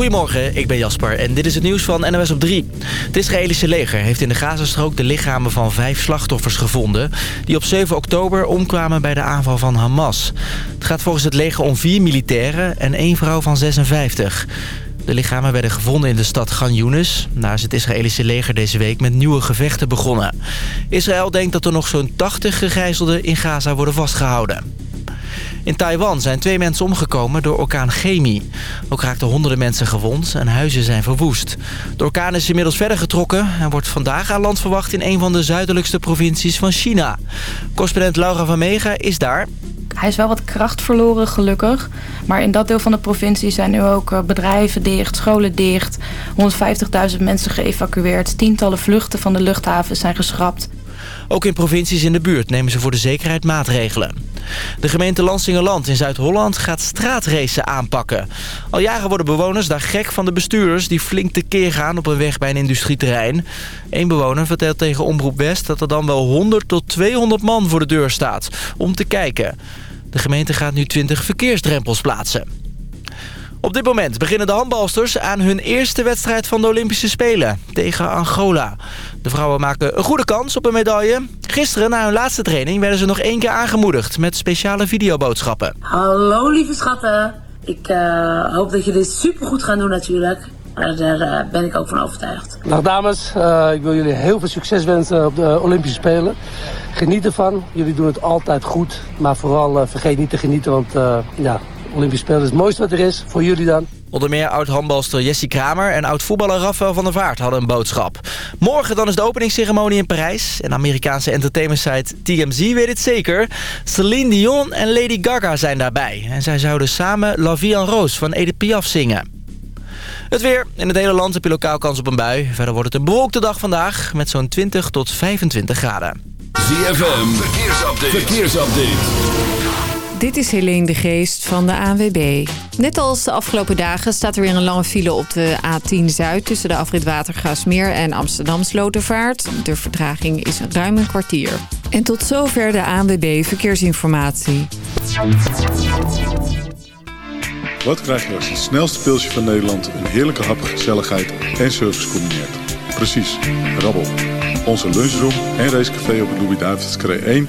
Goedemorgen, ik ben Jasper en dit is het nieuws van NOS op 3. Het Israëlische leger heeft in de Gazastrook de lichamen van vijf slachtoffers gevonden... die op 7 oktober omkwamen bij de aanval van Hamas. Het gaat volgens het leger om vier militairen en één vrouw van 56. De lichamen werden gevonden in de stad Gan Yunis. Daar is het Israëlische leger deze week met nieuwe gevechten begonnen. Israël denkt dat er nog zo'n 80 gegijzelden in Gaza worden vastgehouden. In Taiwan zijn twee mensen omgekomen door orkaan Gemi. Ook raakten honderden mensen gewond en huizen zijn verwoest. De orkaan is inmiddels verder getrokken en wordt vandaag aan land verwacht... in een van de zuidelijkste provincies van China. Correspondent Laura van Mega is daar. Hij is wel wat kracht verloren, gelukkig. Maar in dat deel van de provincie zijn nu ook eh, bedrijven dicht, scholen dicht. 150.000 mensen geëvacueerd. Tientallen vluchten van de luchthaven zijn geschrapt. Ook in provincies in de buurt nemen ze voor de zekerheid maatregelen. De gemeente Lansingerland in Zuid-Holland gaat straatracen aanpakken. Al jaren worden bewoners daar gek van de bestuurders... die flink tekeer gaan op een weg bij een industrieterrein. Eén bewoner vertelt tegen Omroep West dat er dan wel 100 tot 200 man voor de deur staat... om te kijken. De gemeente gaat nu 20 verkeersdrempels plaatsen. Op dit moment beginnen de handbalsters aan hun eerste wedstrijd van de Olympische Spelen tegen Angola. De vrouwen maken een goede kans op een medaille. Gisteren na hun laatste training werden ze nog één keer aangemoedigd met speciale videoboodschappen. Hallo lieve schatten. Ik uh, hoop dat jullie dit supergoed gaan doen natuurlijk. Daar uh, ben ik ook van overtuigd. Dag dames, uh, ik wil jullie heel veel succes wensen op de Olympische Spelen. Geniet ervan. Jullie doen het altijd goed. Maar vooral vergeet niet te genieten, want ja, Olympische Spelen is het mooiste wat er is. Voor jullie dan. Onder meer oud-handbalster Jessie Kramer en oud-voetballer Rafael van der Vaart hadden een boodschap. Morgen dan is de openingsceremonie in Parijs. En Amerikaanse entertainmentsite TMZ weet het zeker. Celine Dion en Lady Gaga zijn daarbij. En zij zouden samen La Vie en Rose van Edith Piaf zingen. Het weer. In het hele land heb je lokaal kans op een bui. Verder wordt het een bewolkte dag vandaag met zo'n 20 tot 25 graden. ZFM. Verkeersupdate. Verkeersupdate. Dit is Helene de Geest van de ANWB. Net als de afgelopen dagen staat er weer een lange file op de A10 Zuid... tussen de afrit Watergaasmeer en Amsterdam Slotervaart. De vertraging is ruim een kwartier. En tot zover de ANWB Verkeersinformatie. Wat krijg je als het snelste pilsje van Nederland... een heerlijke hap, gezelligheid en service combineert? Precies, rabbel. Onze lunchroom en racecafé op het Louis-David's 1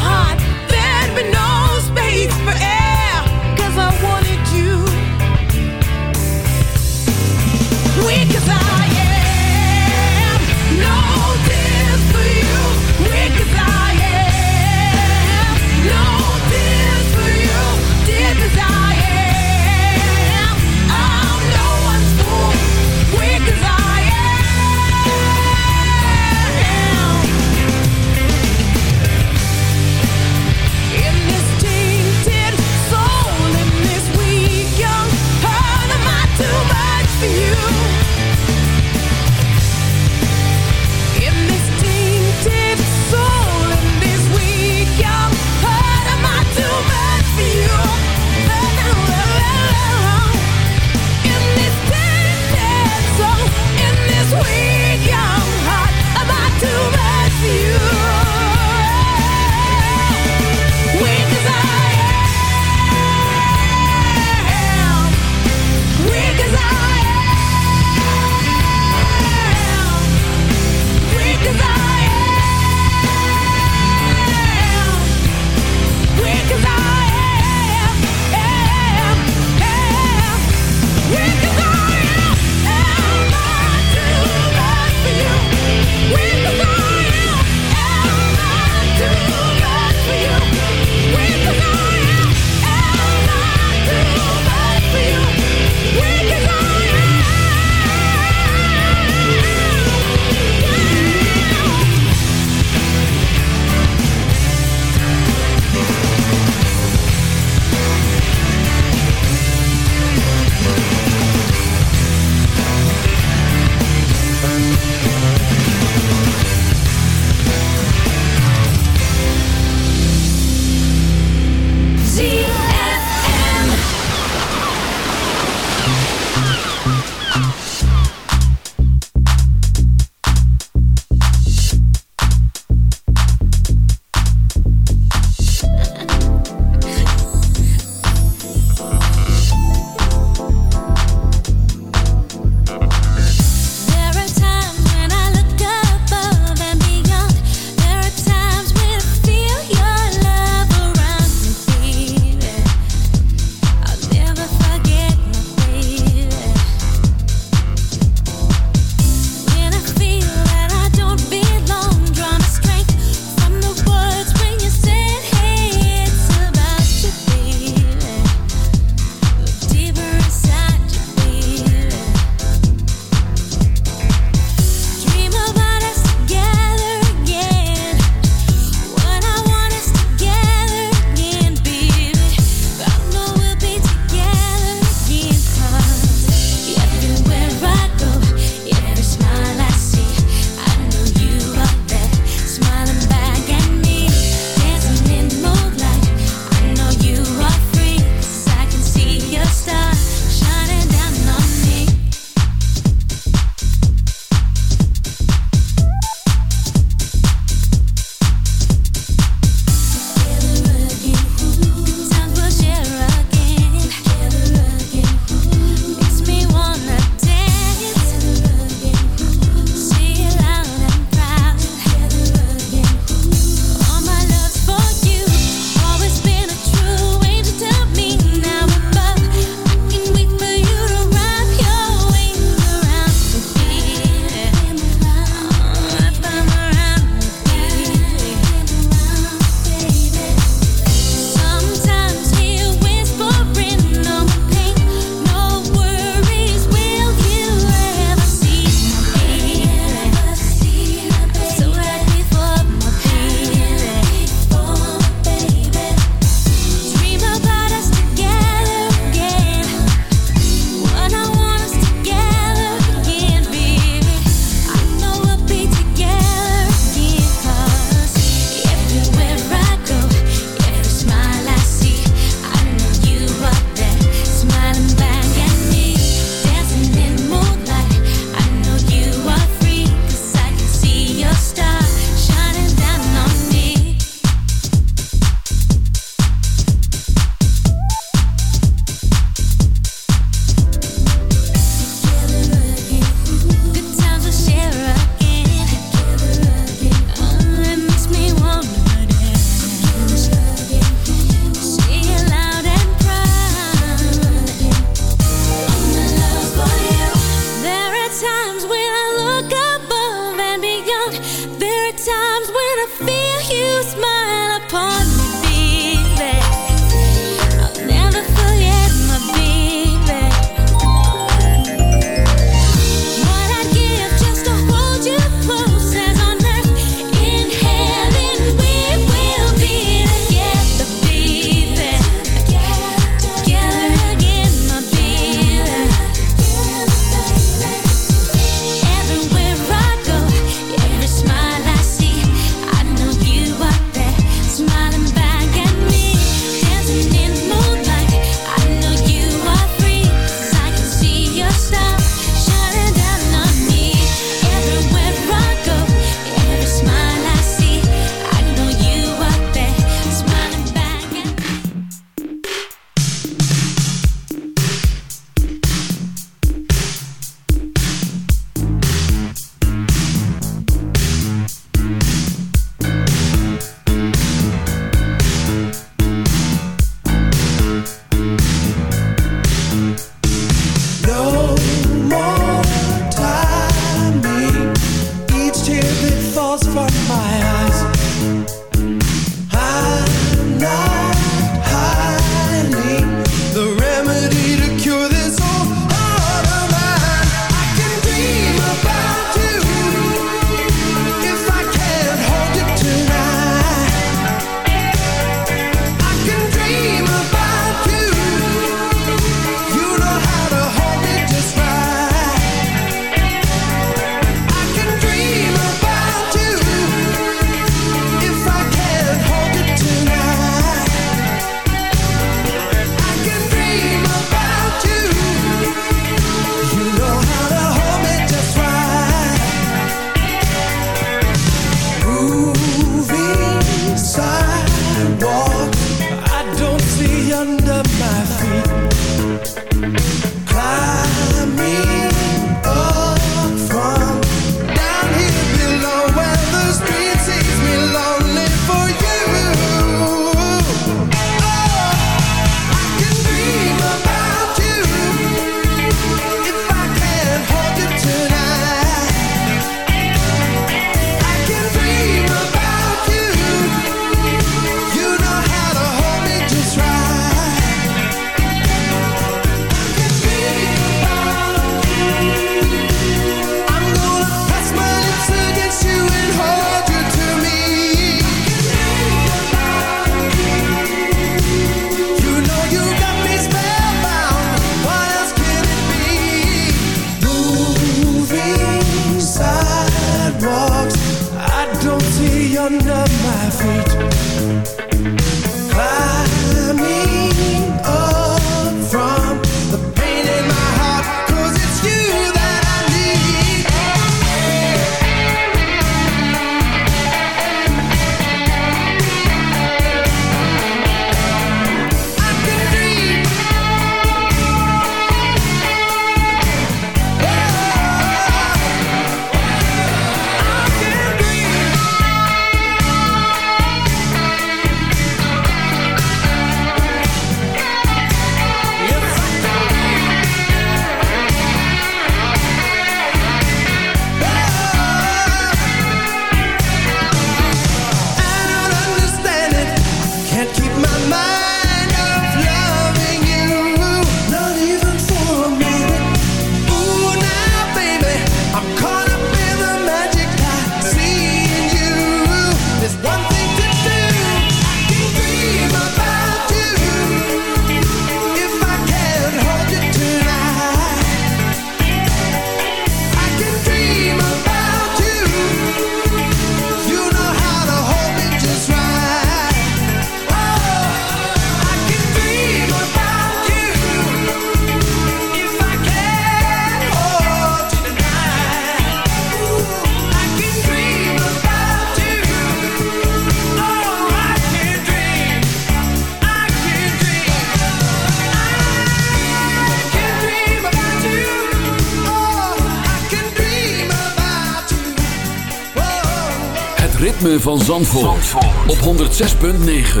Van Zandvoort, op 106.9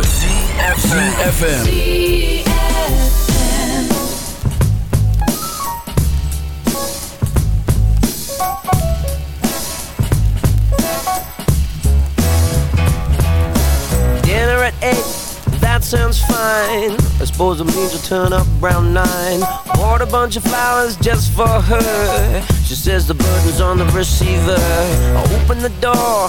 FM. Dinner at eight, that sounds fine. I suppose it means you'll turn up around nine. Bought a bunch of flowers just for her. She says the burden's on the receiver. I open the door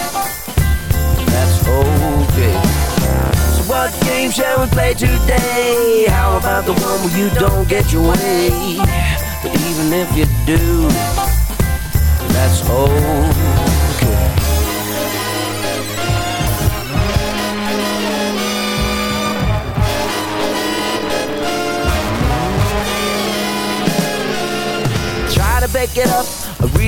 So what game shall we play today? How about the one where you don't get your way? But even if you do, that's okay. Try to back it up,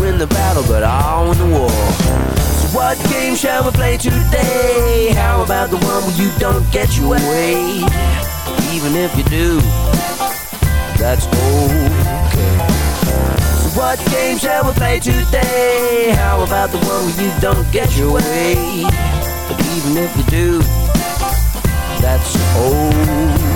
Win the battle, but I win the war. So what game shall we play today? How about the one where you don't get your way? Even if you do, that's okay. So what game shall we play today? How about the one where you don't get your way? But even if you do, that's okay.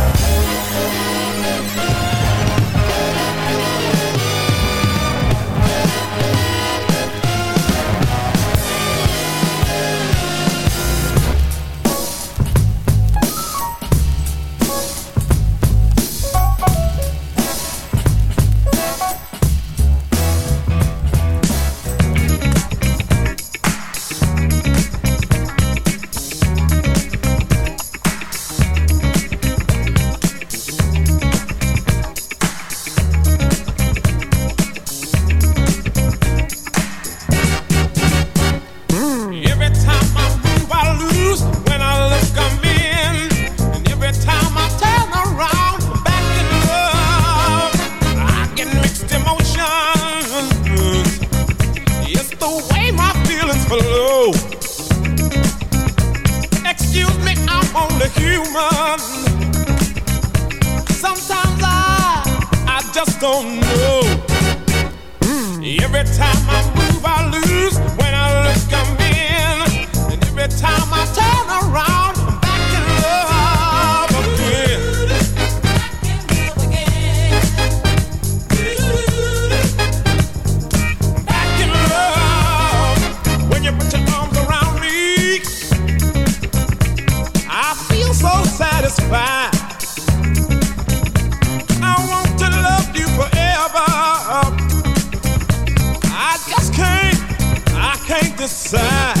Time I turn around, can't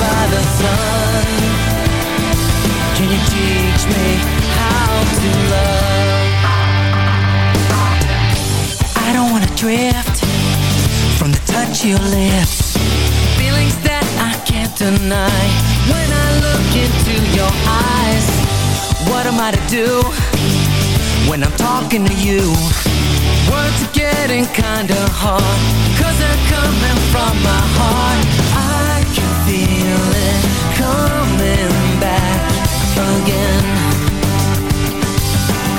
by the sun Can you teach me how to love? I don't wanna drift From the touch of your lips Feelings that I can't deny When I look into your eyes What am I to do? When I'm talking to you Words are getting kinda hard Cause they're coming from my heart coming back again.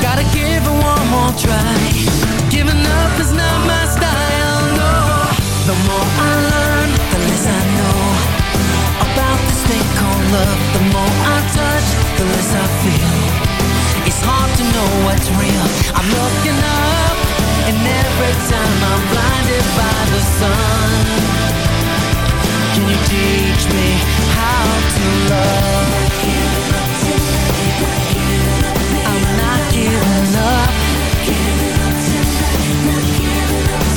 Gotta give it one more try. Giving up is not my style, no. The more I learn, the less I know About this thing called love. The more I touch, the less I feel. It's hard to know what's real. I'm looking up and every time I'm blinded by the sun. Can you teach me how to love? I'm not giving up.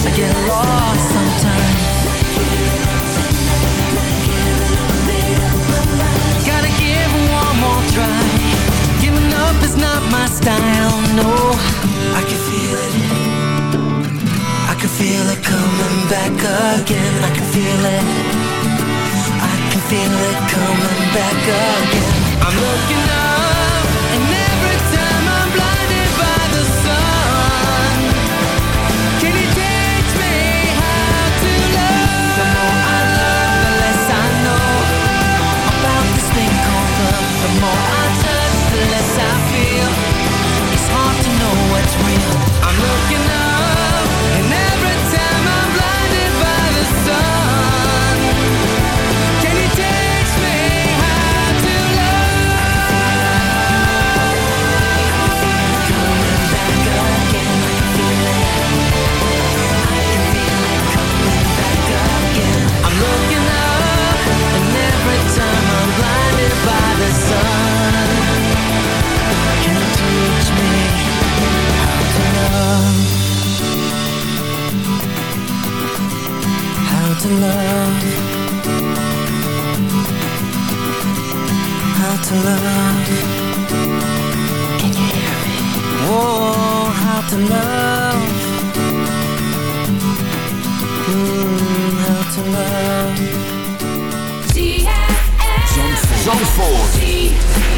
I get lost sometimes. Gotta give one more try. Giving up is not my style, no. I can feel it. I can feel it coming back again. I can feel it feel it coming back again. I'm looking up. to love How to love Can you hear me? Oh, how to love. Mm, How to love. Zandvoort.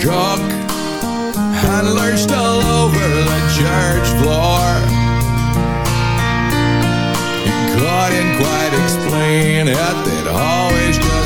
shook and lurched all over the church floor. He couldn't quite explain it, It always just.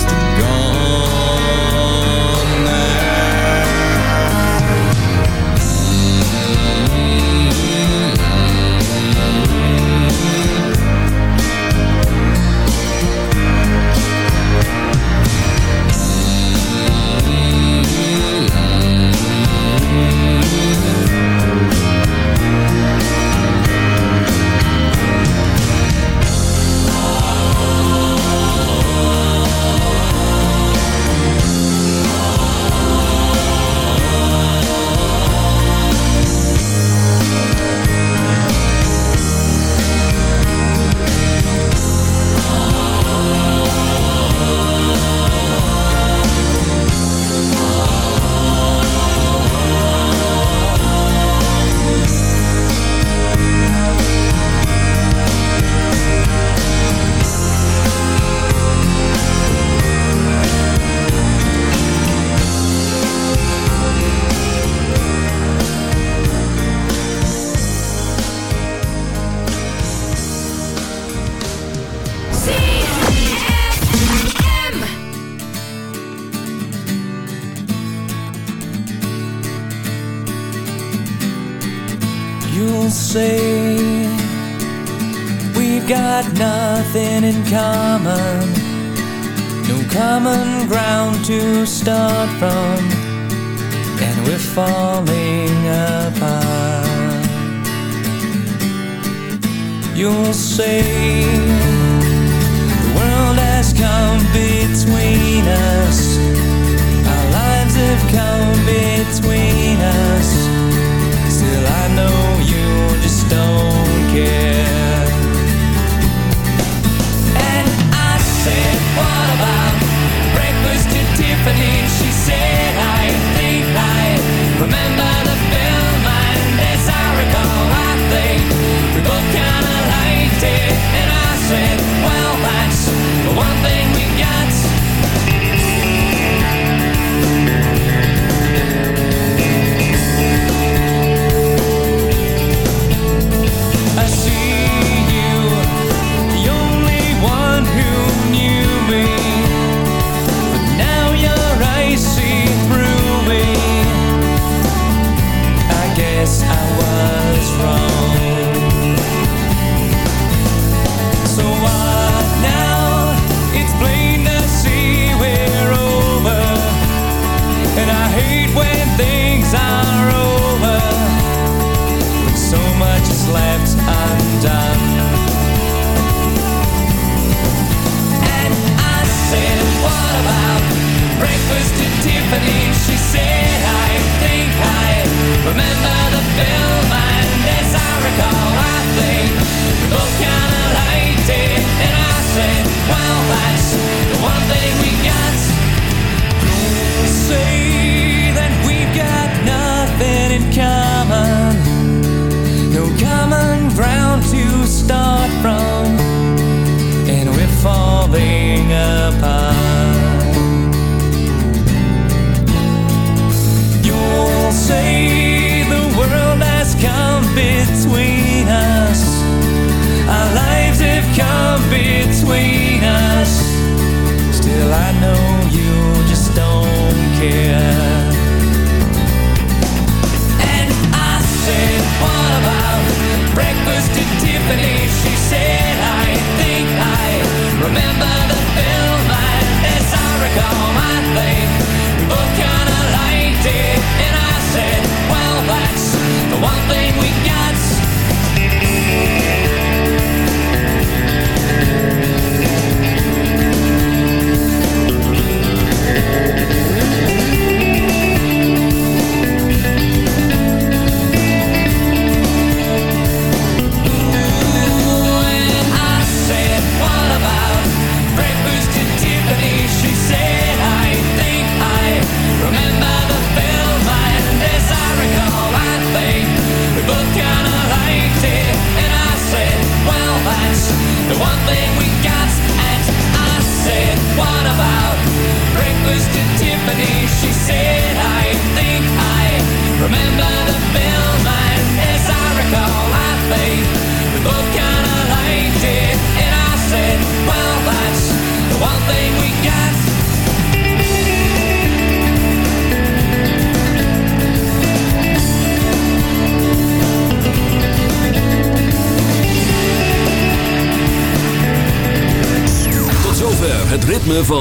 say.